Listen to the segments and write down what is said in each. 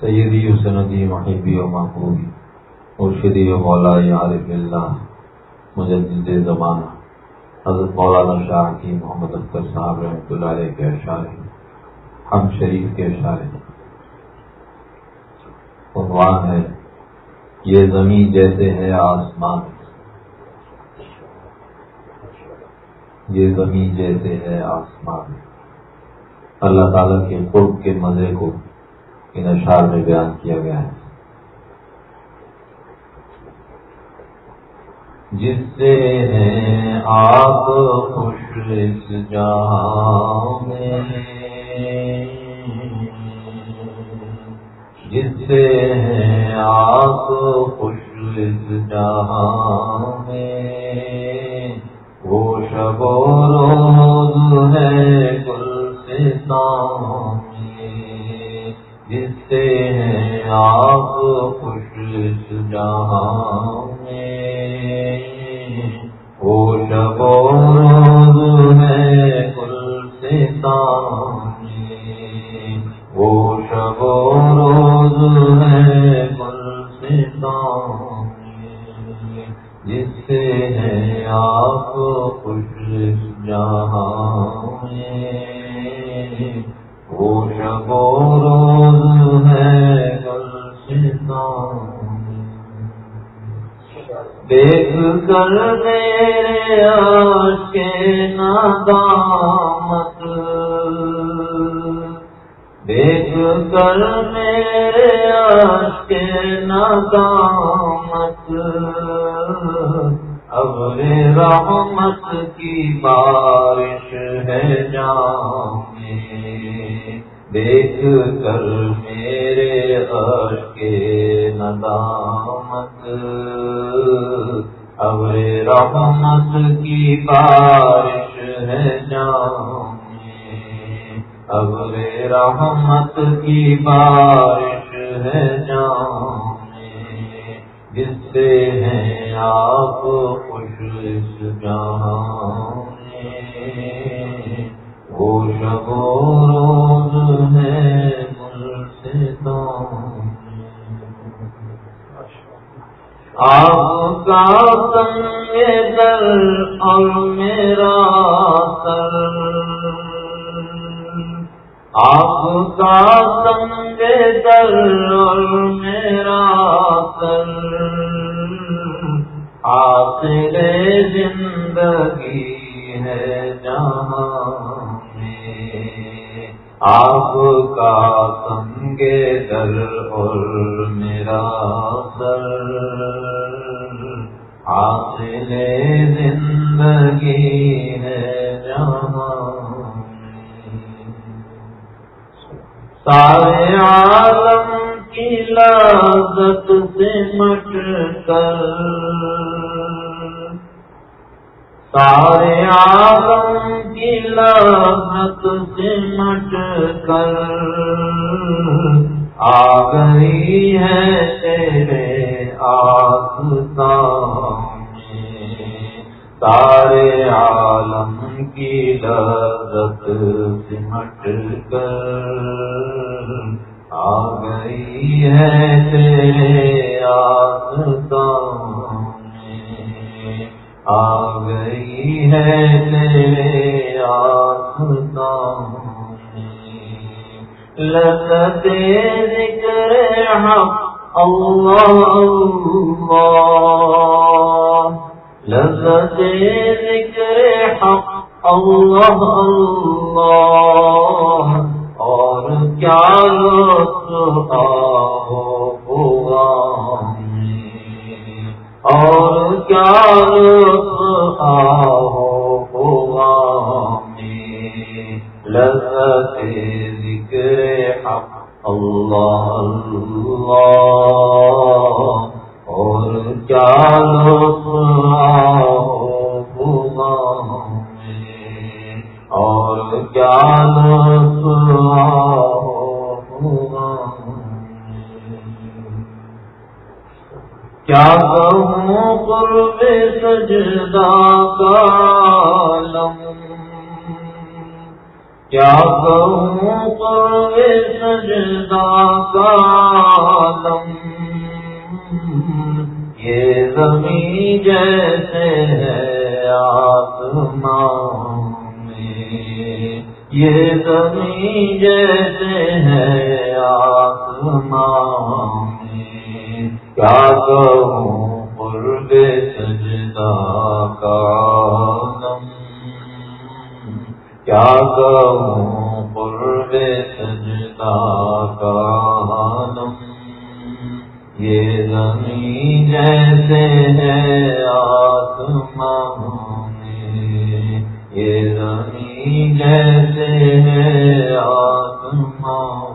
سیدی و سندی محبی و محبوبی، مرشدی و مولا عارف اللہ، مجدد زمانہ، حضرت مولانا شاہ کی محمد اختر صاحب رحمۃ اللہ علیہ کے اشعار ہم شریف کے اشعار عنوان ہے، یہ زمین جیسے ہے آسمان۔ یہ زمین جیسے ہے آسمان۔ اللہ تعالیٰ کے قرب کے مزے کو ان اشعار میں بیان کیا گیا ہے۔ جس سے ہیں آپ خوش اس جہاں میں جس سے ہیں آپ خوش اس جہاں میں، وہ شب و روز ہے گل سے جس سے آپ خوش جہاں میں رحمت کی بارش ہے جانے اب رحمت کی بارش ہے جانے جس سے ہیں آپ خوش اس جہاں میں۔ وہ شب و روز ہے مل سے تو آپ کا سنگ در اور میرا سر۔ آپ کا سنگ در اور میرا سر۔ آخر زندگی ہے جہاں۔ آپ کا سنگ در اور میرا سر حاصل زندگی ہے جہاں سارے عالم کی لذت سے مٹ کر سارے آگم کی سے مٹ کر۔ آ گئی ہے تیرے آسان سارے عالم کی لذت سمٹ کر۔ آ گئی ہے تیرے آسان آ گئی ہے تیرے آسان لذت ذکر حق، اللہ اللہ۔ لذت ذکر حق، اللہ اللہ۔ اور کیا لطف ہوا اور کیا لطف ہوا لذت ذکر حق اللہ اللہ سجدہ کا لم کیا کہوں قرب سجدہ کا عالم یہ زمین جیسے ہے آسمان میں۔ یہ زمین جیسے ہے یہ زمین جیسے ہے آسمان یہ زمین جیسے ہے آسمان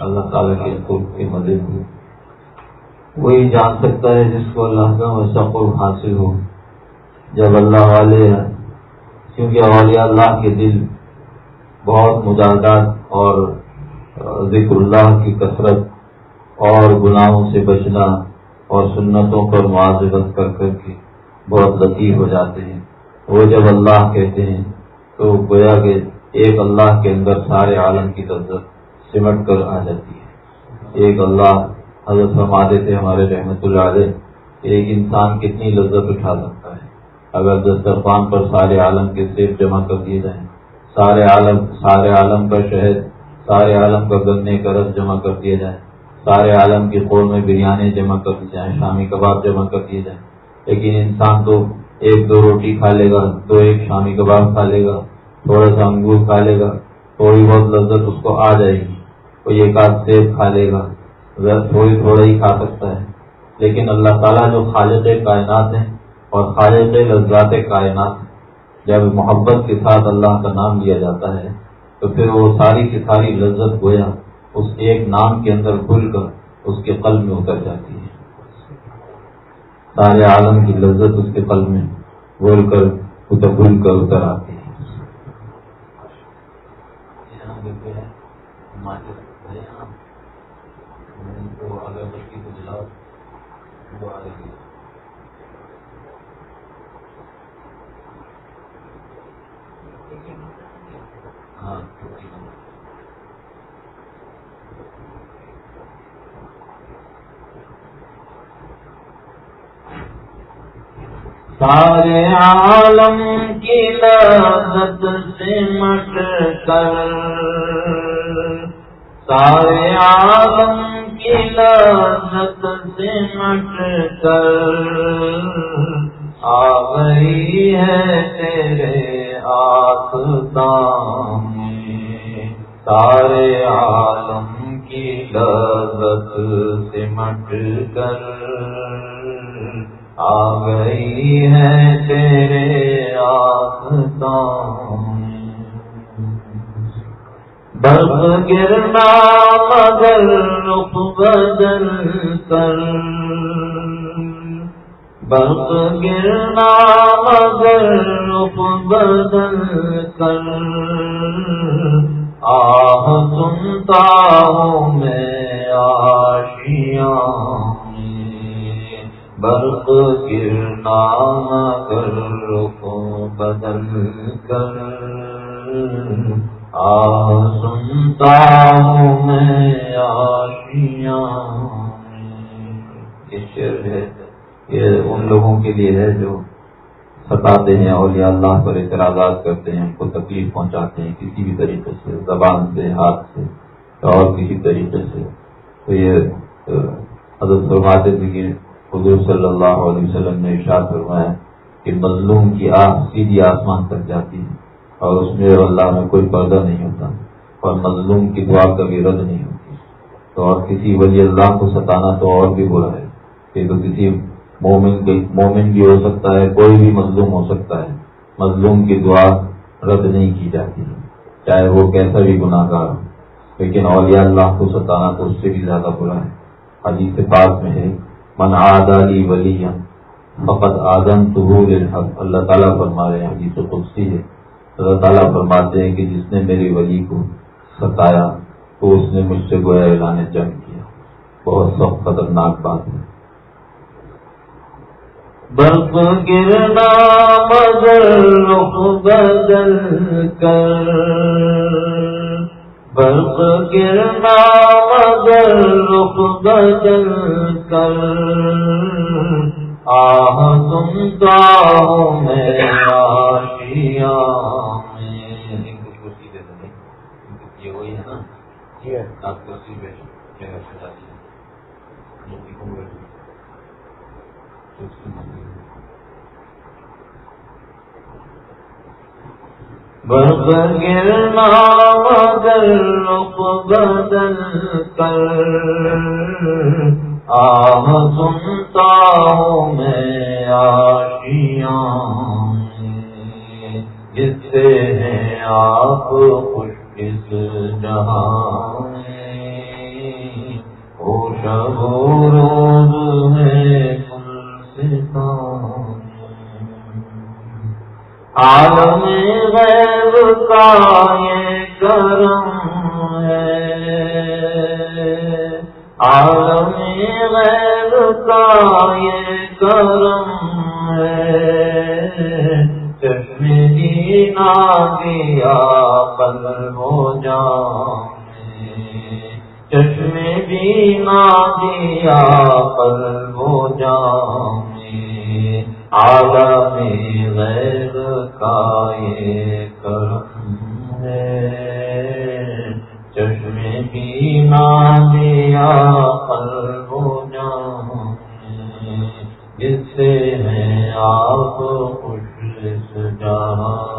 اللہ تعالیٰ کے خوب کی مدد ہو وہی جان سکتا ہے جس کو اللہ کا ویسا قرب حاصل ہو۔ جب اللہ والے کیونکہ اولیاء اللہ کے دل بہت مجاہدات اور ذکر اللہ کی کثرت اور گناہوں سے بچنا اور سنتوں پر معذرت کر کر کے بہت لطیف ہو جاتے ہیں۔ وہ جب اللہ کہتے ہیں تو گویا کہ ایک اللہ کے اندر سارے عالم کی لذت سمٹ کر آ جاتی ہے۔ ایک اللہ حضرت فرماتے تھے ہمارے رحمت اللہ علیہ، ایک انسان کتنی لذت اٹھا سکتا ہے۔ اگر دسترخوان پر سارے عالم کے سیب جمع کر دیے جائیں، سارے عالم سارے عالم کا شہد سارے عالم کا گنے کا رس جمع کر دیا جائے سارے عالم کی قور میں بریانی جمع کر دی جائیں، شامی کباب جمع کر دیے جائیں۔ لیکن انسان تو ایک دو روٹی کھا لے گا، دو ایک شامی کباب کھا لے گا، تھوڑا سا انگور کھا لے گا، تھوڑی بہت لذت اس کو آ جائے گی۔ کوئی ایک آدھ سیب کھا لے گا تھوڑی تھوڑا ہی کھا سکتا ہے۔ لیکن اللہ تعالیٰ جو خالد کائنات ہیں اور خالد لذات کائنات جب محبت کے ساتھ اللہ کا نام لیا جاتا ہے تو پھر وہ ساری کی ساری لذت گویا اس ایک نام کے اندر کھل کر اس کے قلب میں اتر جاتی ہے۔ سارے عالم کی لذت اس کے قلب میں بول کر اتر بھول کر اتر آتی ہے۔ سارے عالم کی لذت سے مٹ کر۔ سارے عالم کی لذت سے مٹ کر۔ آ گئی ہے تیرے آس سارے عالم کی لذت سے مٹ کر۔ آ گئی ہے تیرے برف گرنا مگر رخ بدل کر۔ برف گرنا مگر رخ بدل کر۔ آہ سنتا ہوں میں آشیاں۔ برق گرنا کر کو بدل کر۔ آ سنتا ہوں میں آشیاں یہ شعر ہے۔ یہ ان لوگوں کے لیے ہے جو ستاتے ہیں اور اللہ پر اعتراضات کرتے ہیں، ان کو تکلیف پہنچاتے ہیں کسی بھی طریقے سے، زبان سے، ہاتھ سے اور کسی طریقے سے۔ تو یہ حضرت فرماتے تھے کہ حضور صلی اللہ علیہ وسلم نے ارشاد فرمایا کہ مظلوم کی آنکھ سیدھی آسمان تک جاتی ہے اور اس میں اللہ میں کوئی پردہ نہیں ہوتا اور مظلوم کی دعا کبھی رد نہیں ہوتی۔ تو اور کسی ولی اللہ کو ستانا تو اور بھی برا ہے کہ تو کسی مومن مومن بھی ہو سکتا ہے، کوئی بھی مظلوم ہو سکتا ہے۔ مظلوم کی دعا رد نہیں کی جاتی۔ چاہے وہ کیسا بھی گناہ گار ہو، لیکن اولیاء اللہ کو ستانا تو اس سے بھی زیادہ برا ہے۔ حدیث پاک میں ہے من علی ولی فقط آدم تو اللہ تعالیٰ فرما رہے ہیں تو قدسی ہے۔ اللہ تعالیٰ فرماتے ہیں کہ جس نے میری ولی کو ستایا، تو اس نے مجھ سے گویا اعلان جنگ کیا۔ بہت سخت، خطرناک بات ہے۔ برف گرنا بدل کر۔ برف گرنا مگر رخ بدل کر۔ آہ تم گاؤں میں آشیا میں وہی ہے نا۔ آپ کرسی بیٹھ برف گرنا مگر رخ بدل کر آہ سنتا ہوں میں آشیاں جس سے ہیں آپ خوش کس جہاں او شب روز ہے عالم غیب کا یہ کرم ہے۔ عالم غیب کا یہ کرم ہے۔ چشم جینا دیا پل ہو جان چشم جینا دیا پل ہو جان عالم غیر کا یہ کرم ہے۔ چشم بھی نا دیا قلب جان جس سے میں آپ خوش جہاں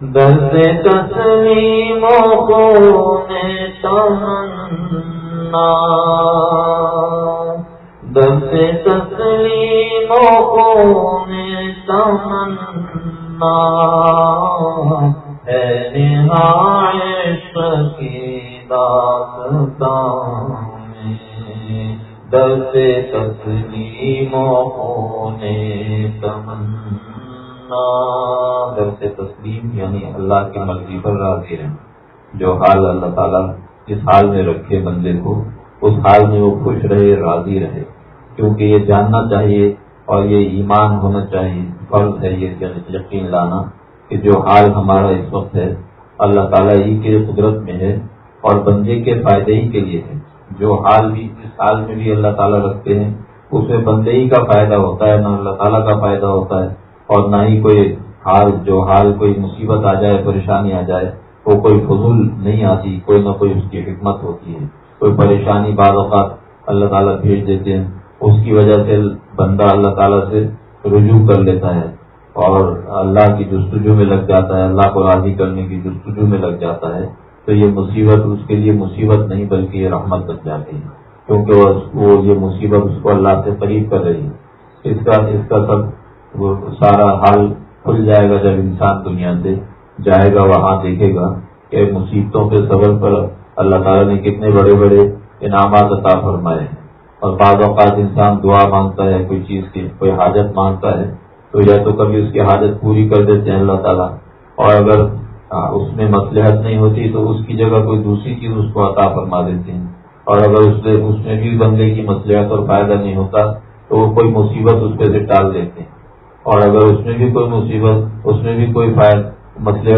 درد تسلیم کو تمنا۔ درد تسلیم نے تمنا۔ کی داستان درد تسلیم کو نے تمنا۔ سے تسلیم یعنی اللہ کی مرضی پر راضی رہے جو حال اللہ تعالیٰ جس حال میں رکھے بندے کو، اس حال میں وہ خوش رہے، راضی رہے۔ کیونکہ یہ جاننا چاہیے اور یہ ایمان ہونا چاہیے، فرض ہے یہ یقین لانا کہ جو حال ہمارا اس وقت ہے، اللہ تعالیٰ ہی کے قدرت میں ہے اور بندے کے فائدے ہی کے لیے ہے۔ جو حال بھی اس حال میں بھی اللہ تعالیٰ رکھتے ہیں اس میں بندے ہی کا فائدہ ہوتا ہے، نہ اللہ تعالیٰ کا فائدہ ہوتا ہے۔ اور نہ ہی کوئی حال، جو حال کوئی مصیبت آ جائے، پریشانی آ جائے، وہ کوئی فضول نہیں آتی، کوئی نہ کوئی اس کی حکمت ہوتی ہے۔ کوئی پریشانی بعض اوقات اللہ تعالیٰ بھیج دیتے ہیں۔ اس کی وجہ سے بندہ اللہ تعالیٰ سے رجوع کر لیتا ہے اور اللہ کی جستجو میں لگ جاتا ہے، اللہ کو راضی کرنے کی جستجو میں لگ جاتا ہے۔ تو یہ مصیبت اس کے لیے مصیبت نہیں، بلکہ یہ رحمت بن جاتی ہے۔ کیونکہ وہ یہ مصیبت اس کو اللہ سے قریب کر رہی ہے۔ اس کا اس کا سب وہ سارا حال کھل جائے گا جب انسان دنیا سے جائے گا، وہاں دیکھے گا کہ مصیبتوں کے سبب پر اللہ تعالیٰ نے کتنے بڑے بڑے انعامات عطا فرمائے ہیں۔ اور بعض اوقات انسان دعا مانگتا ہے، کوئی چیز کی، کوئی حاجت مانگتا ہے، تو یا تو کبھی اس کی حاجت پوری کر دیتے ہیں اللہ تعالیٰ۔ اور اگر اس میں مسلحت نہیں ہوتی تو اس کی جگہ کوئی دوسری چیز اس کو عطا فرما دیتے ہیں۔ اور اگر اس میں بھی بندے کی مسلحت اور فائدہ نہیں ہوتا تو وہ کوئی مصیبت اس پہ سے ٹال دیتے ہیں۔ اور اگر اس میں بھی کوئی مصیبت، اس میں بھی کوئی مسئلہ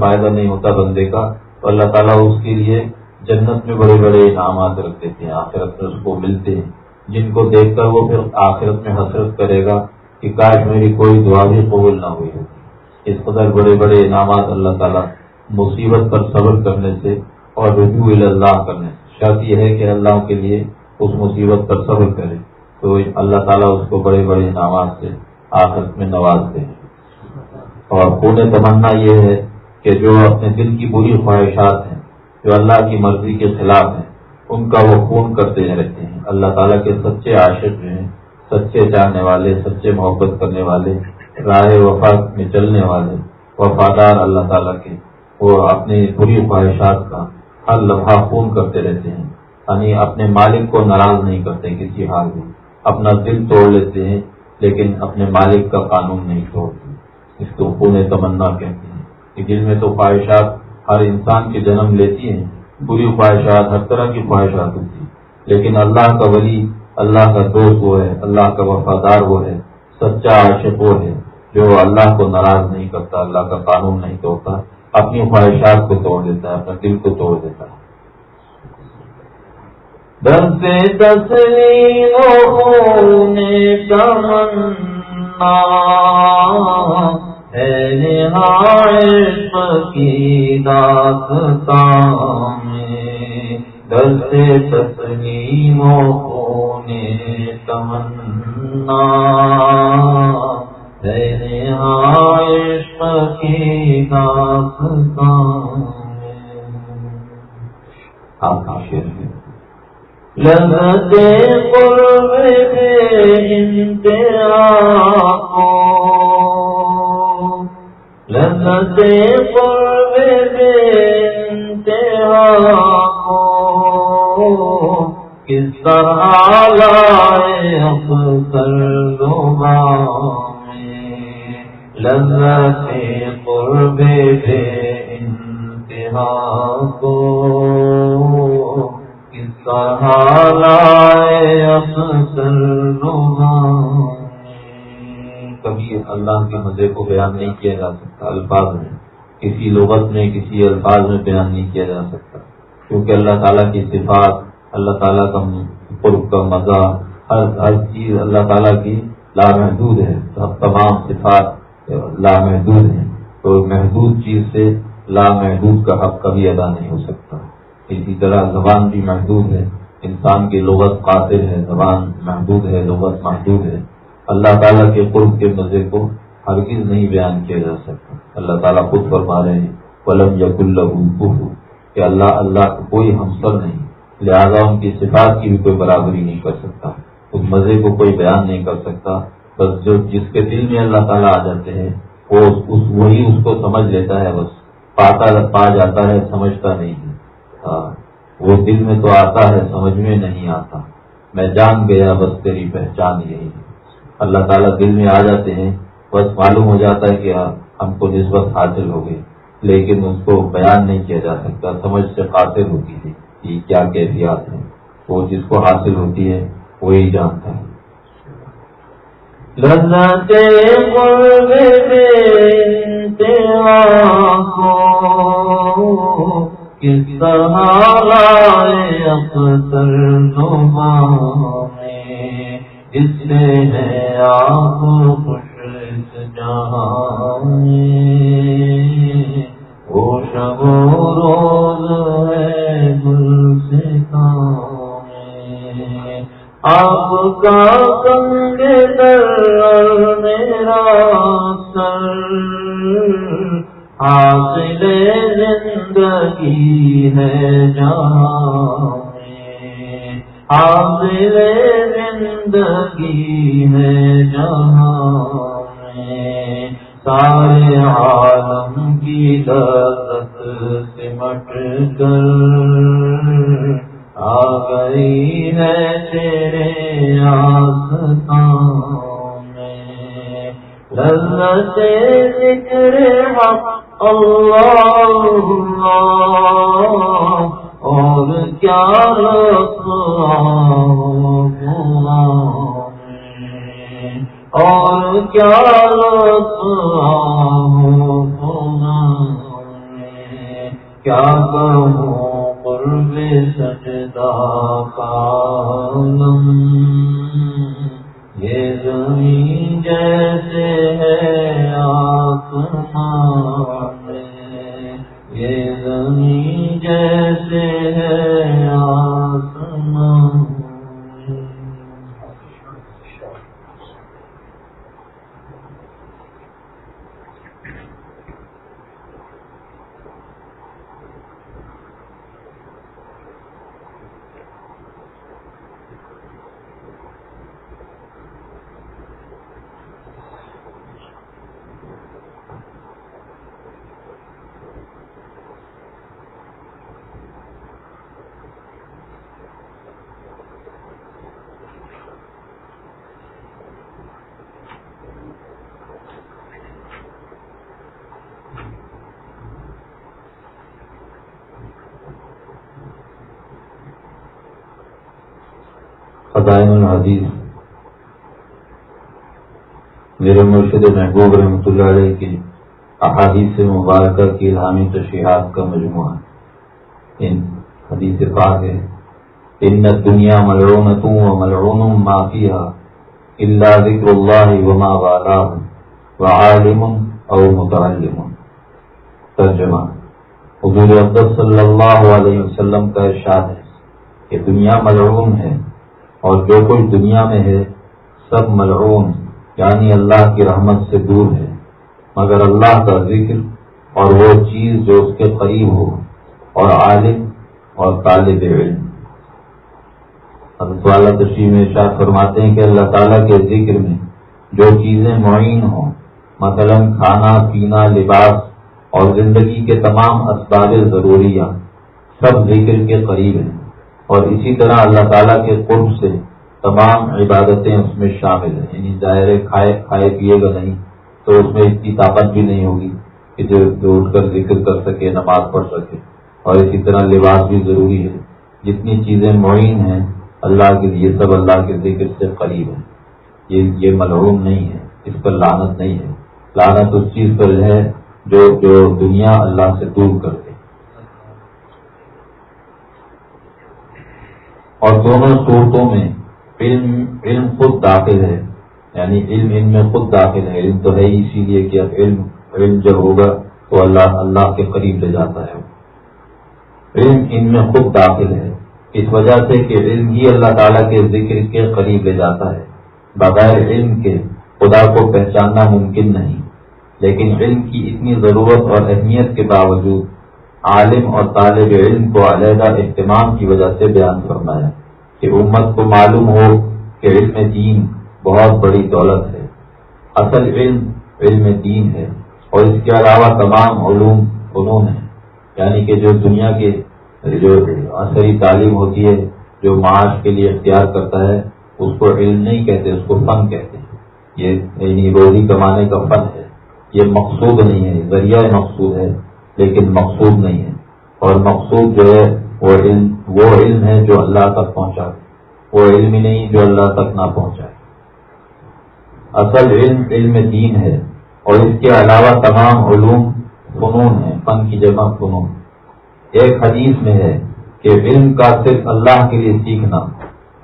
فائدہ نہیں ہوتا بندے کا، تو اللہ تعالیٰ اس کے لیے جنت میں بڑے بڑے انعامات رکھ دیتے ہیں، آخرت میں اس کو ملتے ہیں۔ جن کو دیکھ کر وہ پھر آخرت میں حسرت کرے گا کہ کاش میری کوئی دعا بھی قبول نہ ہوئی ہوتی۔ اس قدر بڑے بڑے انعامات اللہ تعالیٰ مصیبت پر صبر کرنے سے اور رجوع اللہ کرنے سے۔ شرط یہ ہے کہ اللہ کے لیے اس مصیبت پر صبر کرے۔ تو اللہ تعالیٰ اس کو بڑے بڑے انعامات سے آخرت میں نوازتے ہیں اور خون تمنا یہ ہے کہ جو اپنے دل کی بری خواہشات ہیں، جو اللہ کی مرضی کے خلاف ہیں، ان کا وہ خون کرتے رہتے ہیں۔ اللہ تعالیٰ کے سچے عاشق جو ہیں، سچے جاننے والے، سچے محبت کرنے والے راہ وفا میں چلنے والے، وفادار اللہ تعالیٰ کے، وہ اپنی بری خواہشات کا ہر لمحہ خون کرتے رہتے ہیں۔ یعنی اپنے مالک کو ناراض نہیں کرتے کسی حال میں۔ اپنا دل توڑ لیتے ہیں لیکن اپنے مالک کا قانون نہیں چھوڑتی۔ اس کو خون تمنا کہتے ہیں کہ جن میں تو خواہشات ہر انسان کے جنم لیتی ہیں، بری خواہشات ہر طرح کی خواہشات ہوتی لیکن اللہ کا ولی، اللہ کا دوست وہ ہے، اللہ کا وفادار وہ ہے، سچا عاشق وہ ہے جو اللہ کو ناراض نہیں کرتا، اللہ کا قانون نہیں توڑتا، اپنی خواہشات کو توڑ دیتا ہے اپنے دل کو توڑ دیتا ہے۔ دس تسلی کی داستان میں۔ دس تسلیم ہونے تمنا ہے عشق کی داستان آپ کا شیر ہے لگتے قرب انتہا کو۔ لگتے قرب انتہا کو۔ کس طرح لائے اکثر دوبا میں۔ لگتے قرب انتہا کو۔ کبھی اللہ کے مزے کو بیان نہیں کیا جا سکتا، الفاظ میں، کسی لغت میں، کسی الفاظ میں بیان نہیں کیا جا سکتا۔ کیونکہ اللہ تعالیٰ کی صفات، اللہ تعالیٰ کا قرب کا مزہ، ہر ہر چیز اللہ تعالیٰ کی لامحدود ہے۔ تمام صفات لامحدود ہیں۔ تو محدود چیز سے لامحدود کا حق کبھی ادا نہیں ہو سکتا۔ اسی طرح زبان بھی محدود ہے، انسان کی لغت قاطر ہے، زبان محدود ہے، لغت محدود ہے۔ اللہ تعالیٰ کے قرب کے مزے کو ہرگز نہیں بیان کیا جا سکتا۔ اللہ تعالیٰ خود فرما رہے ہیں، ولم یق اللہ کہ اللہ اللہ کو کوئی ہمسر نہیں، لہذا ان کی صفات کی بھی کوئی برابری نہیں کر سکتا۔ اس مزے کو کوئی بیان نہیں کر سکتا۔ بس جو جس کے دل میں اللہ تعالیٰ آ جاتے ہیں، وہ اس وہی اس کو سمجھ لیتا ہے بس۔ پاتا، پا جاتا ہے، سمجھتا نہیں۔ ہے وہ دل میں تو آتا ہے، سمجھ میں نہیں آتا۔ میں جان گیا، بس تیری پہچان یہی اللہ تعالیٰ دل میں آ جاتے ہیں، بس معلوم ہو جاتا ہے کہ ہاں، ہم کو نسبت حاصل ہو گئی۔ لیکن اس کو بیان نہیں کیا جا سکتا، سمجھ سے قاصر ہوتی ہے کہ کیا کیفیات ہیں۔ وہ جس کو حاصل ہوتی ہے، وہی جانتا ہے۔ کس طرح لائے اختر نما میں، اس سے ہے آپ خوش جہاں۔ وہ شب روز ہے گل سے کام آپ کا کنگ در میرا سر۔ حاصل زندگی ہے جہاں حاصل زندگی ہے جہاں سارے عالم کی لذت سمٹ کر آ گئی ہے تیرے آستان میں۔ لذت ذکر حق اللہ اور کیا اور کیا کیا کہوں قرب سجدہ کالم یہ زمین جیسے ہے آسمان یہ زمین جیسے ہے آسمان فضائن الحدیث میرے مرشد محبوب رحمۃ اللہ علیہ کی احادیث مبارکہ کی الہامی تشریحات کا مجموعہ ان حدیث پاک ہے۔ ان دنیا ملعون و ملعون ما فيها الا ذکر اللہ وما والاه وعالم او متعلم۔ ترجمہ حضور عبد صلی اللہ علیہ وسلم کا ارشاد ہے کہ دنیا ملعون ہے۔ اور جو کچھ دنیا میں ہے، سب ملعون یعنی اللہ کی رحمت سے دور ہے۔ مگر اللہ کا ذکر اور وہ چیز جو اس کے قریب ہو، اور عالم اور طالب علم۔ والا تشریح میں ارشاد فرماتے ہیں کہ اللہ تعالیٰ کے ذکر میں جو چیزیں معین ہوں، مثلا کھانا، پینا، لباس اور زندگی کے تمام اسباب ضروریات سب ذکر کے قریب ہیں۔ اور اسی طرح اللہ تعالیٰ کے قرب سے تمام عبادتیں اس میں شامل ہیں۔ یعنی ظاہر کھائے کھائے پیے گا نہیں، تو اس میں اتنی طاقت بھی نہیں ہوگی کہ جو اٹھ کر ذکر کر سکے، نماز پڑھ سکے۔ اور اسی طرح لباس بھی ضروری ہے۔ جتنی چیزیں معین ہیں، اللہ کے لیے سب اللہ کے ذکر سے قریب ہیں۔ یہ یہ ملعوم نہیں ہے، اس پر لانت نہیں ہے۔ لانت اس چیز پر ہے جو جو دنیا اللہ سے دور کر دے اور دونوں صورتوں میں علم علم خود داخل ہے۔ یعنی علم ان میں خود داخل ہے۔ علم تو ہے اسی لیے کہ اب علم علم جب ہوگا تو اللہ اللہ کے قریب لے جاتا ہے۔ علم ان میں خود داخل ہے۔ اس وجہ سے کہ علم ہی اللہ تعالیٰ کے ذکر کے قریب لے جاتا ہے۔ بغیر علم کے خدا کو پہچاننا ممکن نہیں۔ لیکن علم کی اتنی ضرورت اور اہمیت کے باوجود عالم اور طالب علم کو علیحدہ اہتمام کی وجہ سے بیان کرنا ہے کہ امت کو معلوم ہو کہ علم دین بہت بڑی دولت ہے۔ اصل علم علم دین ہے اور اس کے علاوہ تمام علوم فنون ہیں۔ یعنی کہ جو دنیا کے جو عصری تعلیم ہوتی ہے، جو معاش کے لیے اختیار کرتا ہے، اس کو علم نہیں کہتے، اس کو فن کہتے ہیں۔ یہ یعنی روزی کمانے کا فن ہے۔ یہ مقصود نہیں ہے، ذریعہ مقصود ہے۔ لیکن مقصود نہیں ہے۔ اور مقصود جو ہے، وہ علم وہ علم ہے جو اللہ تک پہنچا۔ وہ علم ہی نہیں جو اللہ تک نہ پہنچائے اصل علم علم دین ہے۔ اور اس کے علاوہ تمام علوم فنون ہیں، فن کی جمع فنون۔ ایک حدیث میں ہے کہ علم کا صرف اللہ کے لیے سیکھنا،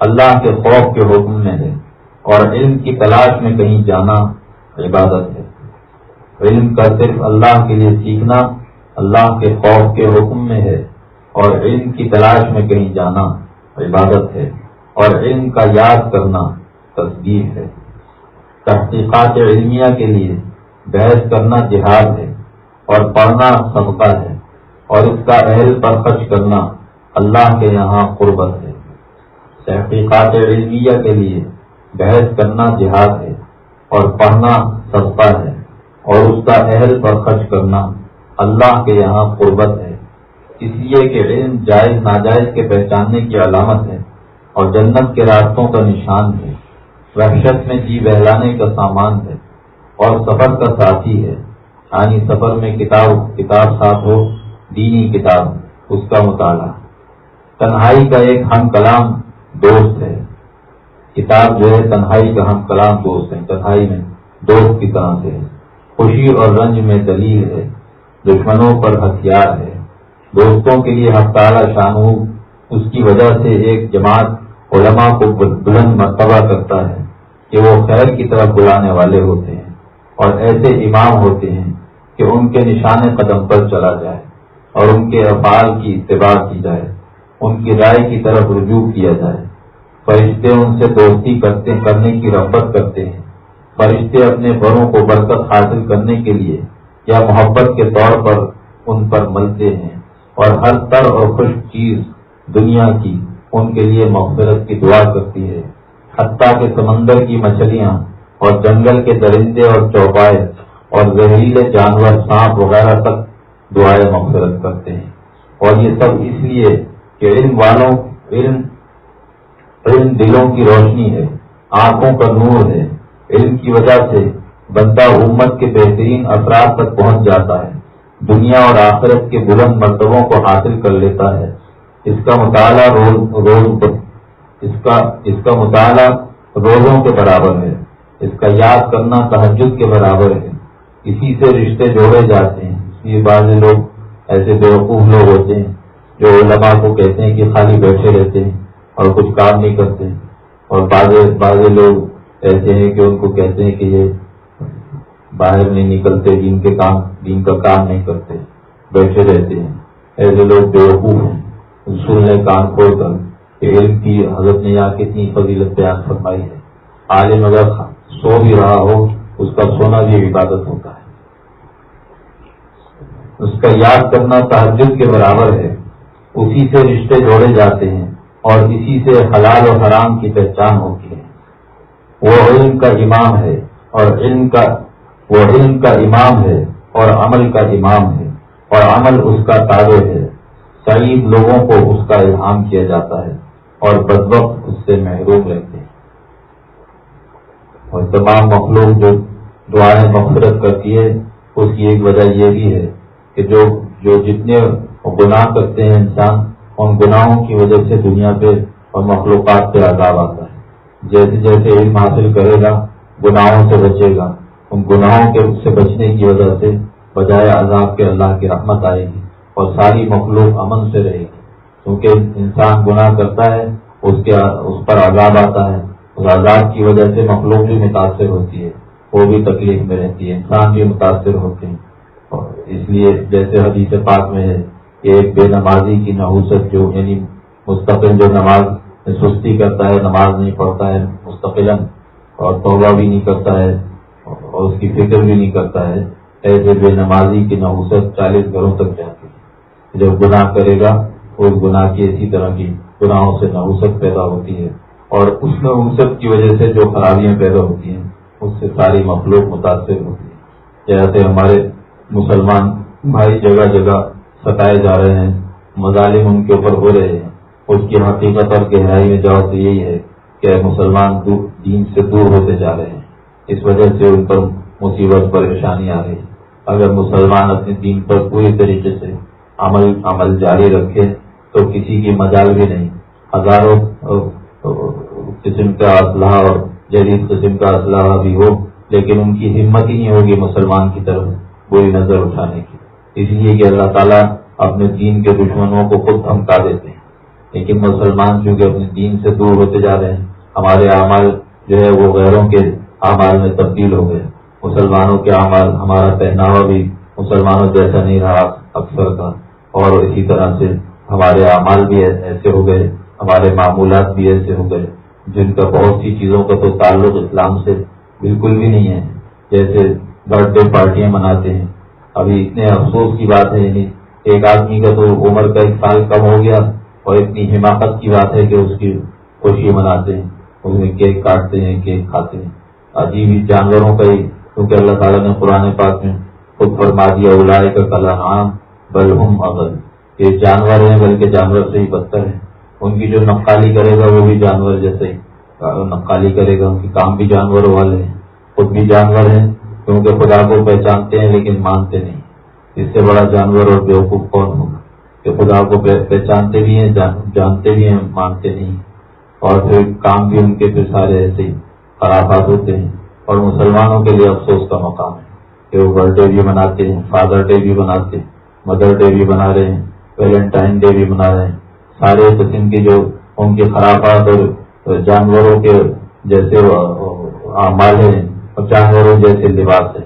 اللہ کے خوف کے حکم میں ہے۔ اور علم کی تلاش میں کہیں جانا عبادت ہے۔ علم کا صرف اللہ کے لیے سیکھنا اللہ کے خوف کے حکم میں ہے اور علم کی تلاش میں کہیں جانا عبادت ہے اور علم کا یاد کرنا تصدیق ہے۔ تحقیقات علمیہ کے لیے بحث کرنا جہاد ہے اور پڑھنا صدقہ ہے اور اس کا اہل پر خرچ کرنا اللہ کے یہاں قربت ہے۔ تحقیقات علمیہ کے لیے بحث کرنا جہاد ہے اور پڑھنا صدقہ ہے اور اس کا اہل پر خرچ کرنا اللہ کے یہاں قربت ہے۔ اس لیے کہ علم جائز ناجائز کے پہچاننے کی علامت ہے اور جنت کے راستوں کا نشان ہے۔ وحشت میں جی بہلانے کا سامان ہے اور سفر کا ساتھی ہے۔ یعنی سفر میں کتاب کتاب ساتھ ہو، دینی کتاب، اس کا مطالعہ۔ تنہائی کا ایک ہم کلام دوست ہے۔ کتاب جو ہے، تنہائی کا ہم کلام دوست ہے۔ تنہائی میں دوست کی طرح سے خوشی اور رنج میں دلیل ہے۔ دشمنوں پر ہتھیار ہے۔ دوستوں کے لیے ہفتہ شانو اس کی وجہ سے ایک جماعت علماء کو بلند مرتبہ کرتا ہے کہ وہ خیر کی طرف بلانے والے ہوتے ہیں اور ایسے امام ہوتے ہیں کہ ان کے نشان قدم پر چلا جائے اور ان کے افعال کی اتباع کی جائے، ان کی رائے کی طرف رجوع کیا جائے۔ فرشتے ان سے دوستی کرتے کرنے کی رغبت کرتے ہیں۔ فرشتے اپنے بڑوں کو برکت حاصل کرنے کے لیے یا محبت کے طور پر ان پر ملتے ہیں اور ہر تر اور خوش چیز دنیا کی ان کے لیے مغفرت کی دعا کرتی ہے۔ حتیٰ کے سمندر کی مچھلیاں اور جنگل کے درندے اور چوپائے اور زہریلے جانور سانپ وغیرہ تک دعائیں مغفرت کرتے ہیں۔ اور یہ سب اس لیے کہ علم والوں، علم علم دلوں کی روشنی ہے، آنکھوں کا نور ہے۔ علم کی وجہ سے بندہ امت کے بہترین اثرات تک پہنچ جاتا ہے، دنیا اور آخرت کے بلند مرتبوں کو حاصل کر لیتا ہے۔ اس کا مطالعہ روز روز اس کا اس کا مطالعہ روزوں کے برابر ہے۔ اس کا یاد کرنا تحجد کے برابر ہے۔ اسی سے رشتے جوڑے جاتے ہیں۔ یہ بعض لوگ ایسے بیوقوف لوگ ہوتے ہیں جو علماء کو کہتے ہیں کہ خالی بیٹھے رہتے ہیں اور کچھ کام نہیں کرتے۔ اور بعض بعض لوگ ایسے ہیں کہ ان کو کہتے ہیں کہ یہ باہر نہیں نکلتے، دین کے کام، دین کا کام نہیں کرتے، بیٹھے رہتے ہیں۔ ایسے لوگ بیوقوف ہیں۔ سننے کام کھول کر کہ علم کی حضرت نے یہاں کتنی فضیلت بیان فرمائی ہے۔ عالم اگر سو بھی رہا ہو، اس کا سونا بھی عبادت ہوتا ہے۔ اس کا یاد کرنا تحجد کے برابر ہے۔ اسی سے رشتے جوڑے جاتے ہیں اور اسی سے حلال و حرام کی پہچان ہوتی ہے۔ وہ علم کا امام ہے اور علم کا وہ علم کا امام ہے اور عمل کا امام ہے اور عمل اس کا تابع ہے۔ سعید لوگوں کو اس کا الہام کیا جاتا ہے اور بد وقت اس سے محروم رہتے ہیں۔ اور تمام مخلوق جو دعائیں مفرت کرتی ہے، اس کی ایک وجہ یہ بھی ہے کہ جو جو جتنے گناہ کرتے ہیں انسان، ان گناہوں کی وجہ سے دنیا پہ اور مخلوقات پہ عذاب آتا ہے۔ جیسے جیسے علم حاصل کرے گا، گناہوں سے بچے گا۔ گناہوں کے سے بچنے کی وجہ سے بجائے عذاب کے اللہ کی رحمت آئے گی اور ساری مخلوق امن سے رہے گی۔ کیونکہ انسان گناہ کرتا ہے، اس کے اس پر عذاب آتا ہے۔ اس عذاب کی وجہ سے مخلوق بھی متاثر ہوتی ہے، وہ بھی تکلیف میں رہتی ہے، انسان بھی متاثر ہوتے ہیں۔ اور اس لیے جیسے حدیث پاک میں ہے کہ ایک بے نمازی کی نحوست جو یعنی مستقل جو نماز سستی کرتا ہے، نماز نہیں پڑھتا ہے مستقل اور توبہ بھی نہیں کرتا ہے اور اس کی فکر بھی نہیں کرتا ہے۔ ایسے بے نمازی کی نحوست چالیس گھروں تک جاتی ہے۔ جب گناہ کرے گا اس گناہ کی اسی طرح کی گناہوں سے نحوست پیدا ہوتی ہے۔ اور اس نحوست کی وجہ سے جو خرابیاں پیدا ہوتی ہیں، اس سے ساری مخلوق متاثر ہوتی ہے جیسے ہمارے مسلمان بھائی جگہ جگہ ستائے جا رہے ہیں، مظالم ان کے اوپر ہو رہے ہیں۔ اس کی حقیقت اور گہرائی میں جواب تو یہی ہے کہ مسلمان دین سے دور ہوتے جا رہے ہیں۔ اس وجہ سے ان پر مصیبت، پریشانی آ رہی اگر مسلمان اپنے دین پر پوری طریقے سے عمل عمل جاری رکھے تو کسی کی مجال بھی نہیں۔ ہزاروں قسم کا اسلحہ اور جدید قسم کا اسلحہ بھی ہو، لیکن ان کی ہمت ہی نہیں ہوگی مسلمان کی طرف بری نظر اٹھانے کی۔ اس لیے کہ اللہ تعالیٰ اپنے دین کے دشمنوں کو خود دھمکا دیتے ہیں۔ لیکن مسلمان چونکہ اپنے دین سے دور ہوتے جا رہے ہیں، ہمارے اعمال جو ہے وہ غیروں کے اعمال میں تبدیل ہو گئے مسلمانوں کے اعمال ہمارا پہناوا بھی مسلمانوں جیسا نہیں رہا اکثر کا۔ اور اسی طرح سے ہمارے اعمال بھی ایسے ہو گئے، ہمارے معمولات بھی ایسے ہو گئے۔ جن کا بہت سی چیزوں کا تو تعلق اسلام سے بالکل بھی نہیں ہے۔ جیسے برتھ ڈے پارٹیاں مناتے ہیں۔ ابھی اتنے افسوس کی بات ہے یعنی ایک آدمی کا تو عمر کا ایک سال کم ہو گیا اور اتنی حماقت کی بات ہے کہ اس کی خوشی مناتے ہیں۔ اس میں کیک کاٹتے ہیں، کیک کھاتے ہیں۔ عجیب جانوروں کا ہی، کیونکہ اللہ تعالیٰ نے قرآن پاک میں خود فرما دیا اولائے کا کلا عام بلحم اغل یہ جانور ہیں، بلکہ جانور سے ہی بدتر ہیں۔ ان کی جو نقالی کرے گا، وہ بھی جانور جیسے نقالی کرے گا، ان کے کام بھی جانور والے ہیں۔ خود بھی جانور ہیں، کیونکہ خدا کو پہچانتے ہیں، لیکن مانتے نہیں۔ اس سے بڑا جانور اور بیوقوف کون ہوگا؟ کہ خدا کو پہچانتے بھی ہیں جانتے بھی ہیں، مانتے نہیں۔ اور پھر کام بھی ان کے پھر سارے ایسے ہی۔ خرافات ہوتے ہیں اور مسلمانوں کے لیے افسوس کا مقام ہے کہ وہ برتھ ڈے بھی مناتے ہیں، فادر ڈے بھی مناتے ہیں، مدر ڈے بھی بنا رہے ہیں، ویلنٹائن ڈے بھی بنا رہے ہیں۔ سارے قسم کی جو ان کے خرافات اور جانوروں کے جیسے مال ہیں، اور جانوروں جیسے لباس ہے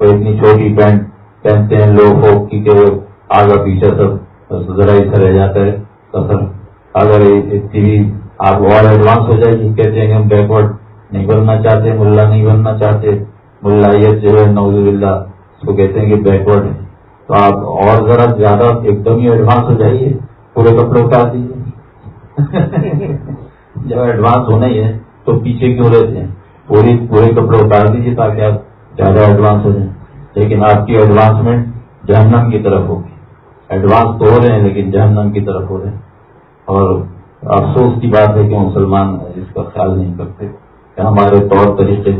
وہ اتنی چھوٹی پینٹ پہنتے ہیں لوگ ہوپ کی کہ آگا پیچھے سب ذرا ہی رہ جاتا ہے، سفر۔ اگر اتنی بھی آپ اور ایڈوانس ہو جائے گی کہتے ہیں کہ ہم بیکورڈ نہیں بننا چاہتے، ملا نہیں بننا چاہتے ملائیت جو ہے نوز اللہ اس کو کہتے ہیں کہ بیکورڈ ہے۔ تو آپ اور ذرا زیادہ ایک دم ہی ایڈوانس ہو جائیے، پورے کپڑے اتار دیجیے۔ جب ایڈوانس ہونا ہی ہے تو پیچھے کیوں رہتے ہیں؟ پوری پورے کپڑے اتار دیجیے تاکہ آپ زیادہ ایڈوانس ہو جائیں۔ لیکن آپ کی ایڈوانسمنٹ جہنم کی طرف ہوگی۔ ایڈوانس تو ہو رہے ہیں، لیکن جہنم کی طرف ہو رہے ہیں۔ اور افسوس کی بات ہے کہ مسلمان اس کا خیال نہیں کرتے۔ ہمارے طور طریقے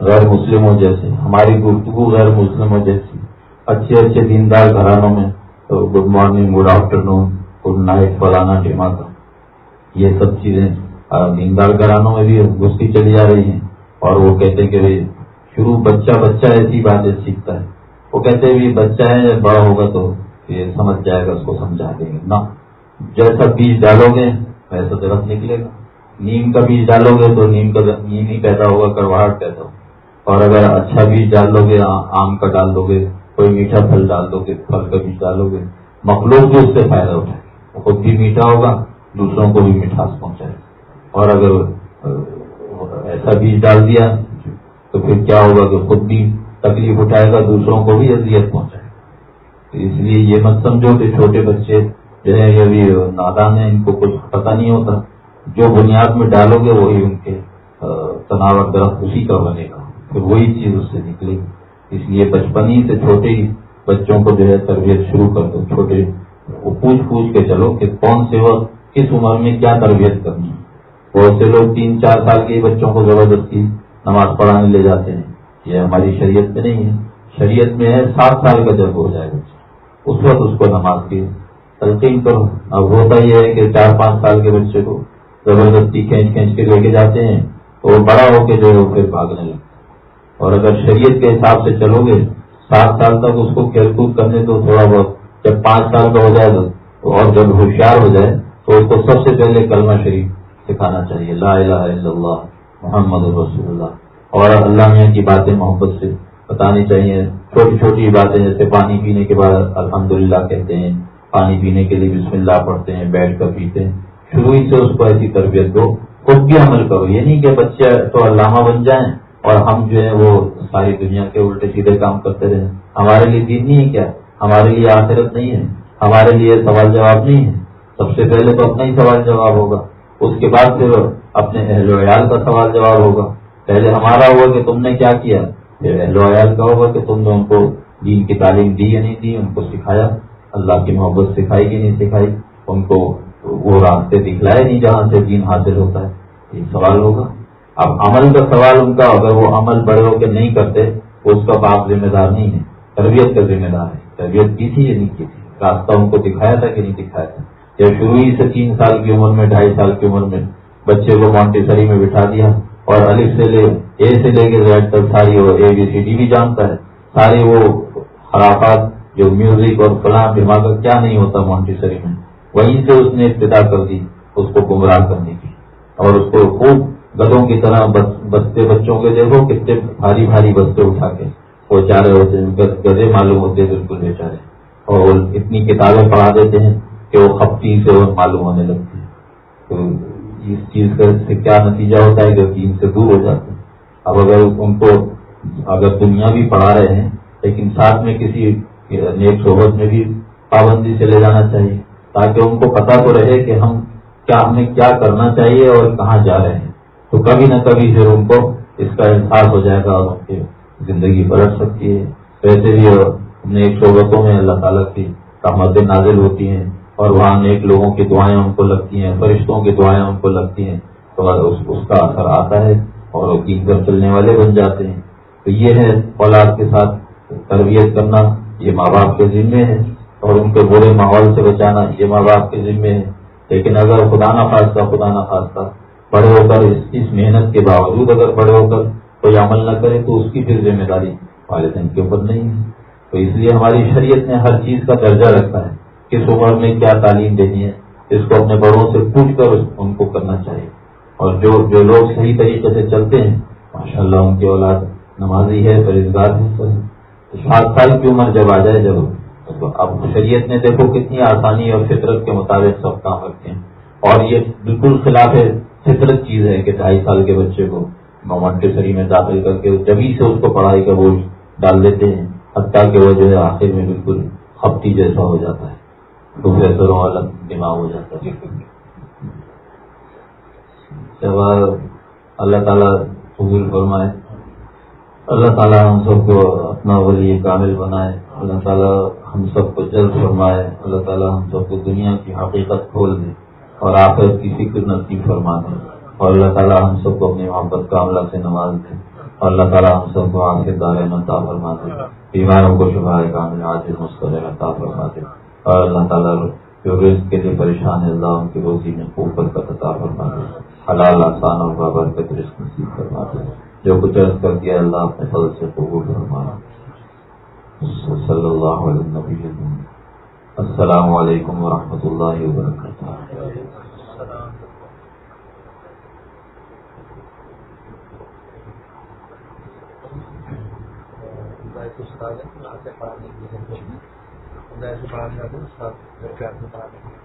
غیر مسلموں جیسے، ہماری گفتگو غیر مسلموں جیسی، اچھے اچھے دیندار گھرانوں میں، تو good morning good afternoon good night فلانا ڈیماتا یہ سب چیزیں دیندار گھرانوں میں بھی گھستی چلی جا رہی ہیں۔ اور وہ کہتے کہ شروع بچہ بچہ ایسی باتیں سیکھتا ہے۔ وہ کہتے ہیں بچہ ہے، جب بڑا ہوگا تو یہ سمجھ جائے گا، اس کو سمجھا دیں گے۔ نہ، جیسا بیج ڈالو گے، ویسا درخت نکلے گا۔ نیم کا بیج ڈالو گے تو نیم کا نیم ہی پیدا ہوگا کرواہٹ پیدا ہوگا۔ اور اگر اچھا بیج ڈال دو گے آم کا ڈال دو گے، کوئی میٹھا پھل ڈال دو گے، پھل کا بیج ڈالو گے، مخلوق بھی اس سے فائدہ اٹھائے وہ خود بھی میٹھا ہوگا، دوسروں کو بھی مٹھاس پہنچائے اور اگر ایسا بیج ڈال دیا، تو پھر کیا ہوگا کہ خود بھی تکلیف اٹھائے گا، دوسروں کو بھی اذیت پہنچائے گا۔ اس لیے یہ مت سمجھو کہ چھوٹے بچے جو ہے یہ بھی نادان ہیں، ان کو کچھ پتہ نہیں ہوتا۔ جو بنیاد میں ڈالو گے وہی ان کے تناور درخت اسی کا بنے گا۔ پھر وہی چیز اس سے نکلے گی۔ اس لیے بچپن ہی سے چھوٹے ہی بچوں کو جو ہے تربیت شروع کر دو۔ چھوٹے، وہ پوچھ پوچھ کے چلو کہ کون سے وقت، کس عمر میں کیا تربیت کرنی ہے۔ بہت سے لوگ تین چار سال کے بچوں کو زبردستی نماز پڑھانے لے جاتے ہیں۔ یہ ہماری شریعت میں نہیں ہے۔ شریعت میں ہے، سات سال کا جب ہو جائے بچہ، اس وقت اس کو نماز کی تلقین کرو۔ اب ہوتا یہ ہے کہ چار پانچ سال کے بچے کو زبردستی کھینچ کھینچ کے لے کے جاتے ہیں تو وہ بڑا ہو کے جو ہے وہ پھر بھاگنے لگتا اور اگر شریعت کے حساب سے چلو گے، سات سال تک اس کو کھیل کود کرنے تو تھوڑا بہت، جب پانچ سال کا ہو جائے گا اور جب ہوشیار ہو جائے، تو اس کو سب سے پہلے کلمہ شریف سکھانا چاہیے۔ لا الہ الا اللہ، محمد رسول اللہ۔ اور اللہ میاں کی باتیں محبت سے بتانی چاہیے۔ چھوٹی چھوٹی باتیں، جیسے پانی پینے کے بعد الحمدللہ کہتے ہیں، پانی پینے کے لیے بسم اللہ پڑھتے ہیں، بیٹھ کر پیتے ہیں۔ شروع ہی سے اس کو ایسی تربیت دو خود بھی عمل کرو۔ یہ نہیں کہ بچے تو علامہ بن جائیں اور ہم جو ہے وہ ساری دنیا کے الٹے سیدھے کام کرتے رہیں۔ ہمارے لیے دین نہیں ہے کیا؟ ہمارے لیے آخرت نہیں ہے۔ ہمارے لیے سوال جواب نہیں ہے۔ سب سے پہلے تو اپنا ہی سوال جواب ہوگا۔ اس کے بعد پھر اپنے اہل و عیال کا سوال جواب ہوگا۔ پہلے ہمارا ہوگا کہ تم نے کیا کیا؟ پھر اہل و عیال کا ہوگا کہ تم نے ان کو دین کی تعلیم دی یا نہیں دی، ان کو سکھایا۔ اللہ کی محبت سکھائی کہ نہیں سکھائی؟ ان کو وہ راستے دکھلائے نہیں جہاں سے دین حاصل ہوتا ہے، یہ سوال ہوگا۔ اب عمل کا سوال ان کا، اگر وہ عمل بڑے ہو کے نہیں کرتے، اس کا باپ ذمہ دار نہیں ہے، تربیت کا ذمہ دار ہے۔ تربیت کی تھی یا نہیں کی تھی؟ راستہ ان کو دکھایا تھا کہ نہیں دکھایا تھا؟ یا شروع ہی سے تین سال کی عمر میں، ڈھائی سال کی عمر میں بچے کو مانٹیسری میں بٹھا دیا اور الف سے لے، اے سے لے کے زیڈ تک ساری وہ اے بی سی ڈی بھی جانتا ہے۔ ساری وہ خرافات جو میوزک اور فلاں دماغ کیا نہیں ہوتا مونٹیسری میں۔ وہیں سے اس نے ابتدا کر دی، اس کو گمراہ کرنے کی۔ اور اس کو خوب گدوں کی طرح بستے بچوں کے دیکھو، کتنے بھاری بھاری بستے اٹھا کے۔ وہ چارے ہوتے ہیں گدے معلوم ہوتے ہیں بالکل بیچارے اور اتنی کتابیں پڑھا دیتے ہیں کہ وہ خپتی سے معلوم ہونے لگتی ہے تو اس چیز کا سے کیا نتیجہ ہوتا ہے کہ دین سے دور ہو جاتے ہیں۔ اب اگر ان کو اگر دنیا بھی پڑھا رہے ہیں، لیکن ساتھ میں کسی نیک صحبت میں بھی پابندی سے لے جانا چاہیے۔ تاکہ ان کو پتا تو رہے کہ ہم کیا ہمیں کیا کرنا چاہیے اور کہاں جا رہے ہیں۔ تو کبھی نہ کبھی پھر ان کو اس کا احساس ہو جائے گا اور ان کی زندگی پلٹ سکتی ہے۔ ویسے بھی نیک صحبتوں میں اللہ تعالیٰ کی رحمتیں نازل ہوتی ہیں اور وہاں نیک لوگوں کی دعائیں ان کو لگتی ہیں، فرشتوں کی دعائیں ان کو لگتی ہیں۔ تو اس کا اثر آتا ہے اور وہ تین کر چلنے والے بن جاتے ہیں۔ تو یہ ہے اولاد کے ساتھ تربیت کرنا، یہ ماں باپ کے ذمے ہے۔ اور ان کے برے ماحول سے بچانا یہ ماں باپ کے ذمے ہے۔ لیکن اگر خدا نہ خاصہ خدا نہ خاصہ بڑے ہو کر اس محنت کے باوجود اگر بڑے ہو کر کوئی عمل نہ کرے تو اس کی پھر ذمہ داری والدین کے اوپر نہیں ہے۔ تو اس لیے ہماری شریعت نے ہر چیز کا درجہ رکھا ہے کس عمر میں کیا تعلیم دینی ہے۔ اس کو اپنے بڑوں سے پوچھ کر ان کو کرنا چاہیے۔ اور جو جو لوگ صحیح طریقے سے چلتے ہیں ماشاء اللہ ان کی اولاد نمازی ہے پرہزگار ہے سات سال کی عمر جب آ جائے، جب اب شریعت نے دیکھو کتنی آسانی اور فطرت کے مطابق سب کام رکھتے ہیں۔ اور یہ بالکل خلاف ہے فطرت چیز ہے کہ ڈھائی سال کے بچے کو کے میں داخل کر کے جبھی سے اس کو پڑھائی کا بوجھ ڈال دیتے ہیں، حتیٰ کہ وہ جو ہے آخر میں بالکل ہفتی جیسا ہو جاتا ہے۔ پروفیسروں والا دماغ ہو جاتا ہے۔ جب اللہ تعالیٰ قبول فرمائے، اللہ تعالیٰ ہم سب کو اپنا ولی کامل بنائے۔ اللہ تعالیٰ ہم سب کو جلد فرمائے، اللہ تعالیٰ ہم سب کو دنیا کی حقیقت کھول دے اور آخر کی فکر نصیب فرما دے۔ اور اللہ تعالیٰ ہم سب کو اپنی محبت کا عملہ سے نواز دے اور اللہ تعالیٰ ہم سب کو آخر دار نتا فرما دے بیماروں کو شبہ کامل آج مسکر عطا فرما دے اور اللہ تعالیٰ جو رزق کے لیے پریشان ہے، اللہ ان کی روزی میں اوپر کا عطا فرما دے حلال آسان اور بابرکت رزق نصیب فرما دے جو کچھ عرض کر دیا، اللہ اپنے فضل سے قبول فرمانا صلی اللہ علیہ نبی السلام علیکم ورحمۃ اللہ وبرکاتہ. پڑھانے کی پڑھانے